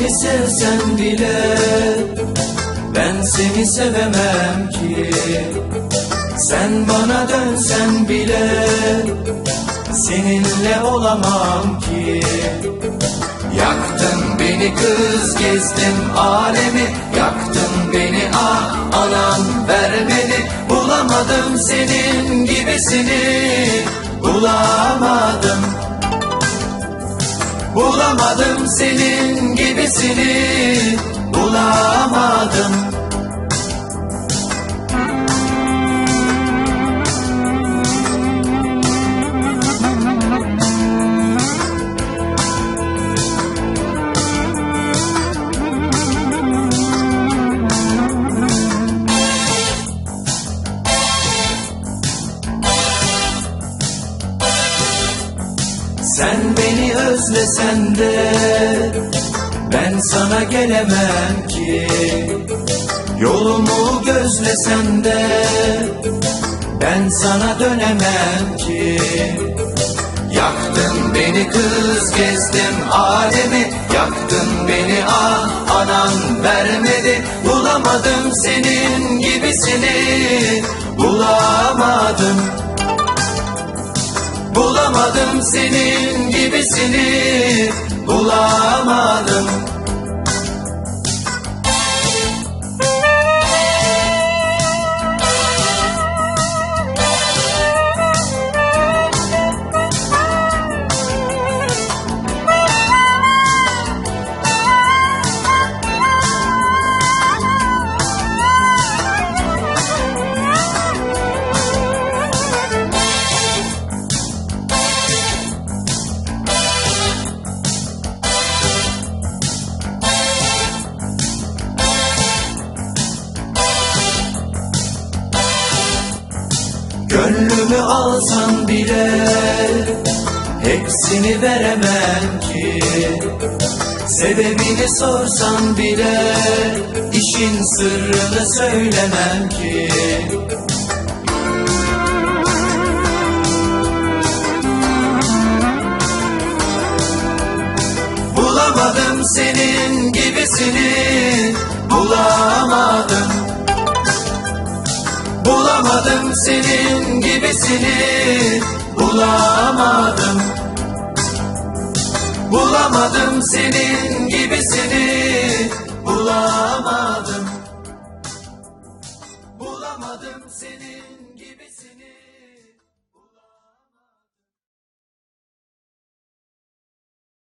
desen bile Ben seni sevemem ki. Sen bana dönsen bile Seninle olamam ki. Yaktın beni kız gezdim alemi Yaktın beni ah anan vermedi Bulamadım senin gibisini Bulamadım. Bulamadım senin gibisini Bulamadım. Sen beni özlesen de ben sana gelemem ki. Yolumu gözlesen de ben sana dönemem ki. Yaktın beni kız gezdim alemi. Yaktın beni ah anan vermedi. Bulamadım senin gibisini. Bulamadım. Bulamadım senin gibisini. Bulamadım Gönlümü alsan bile Hepsini veremem ki. Sebebini sorsan bile işin sırrını söylemem ki. Bulamadım senin gibisini Bulamadım senin gibisini. Bulamadım. Bulamadım senin gibisini. Bulamadım. Bulamadım gibisini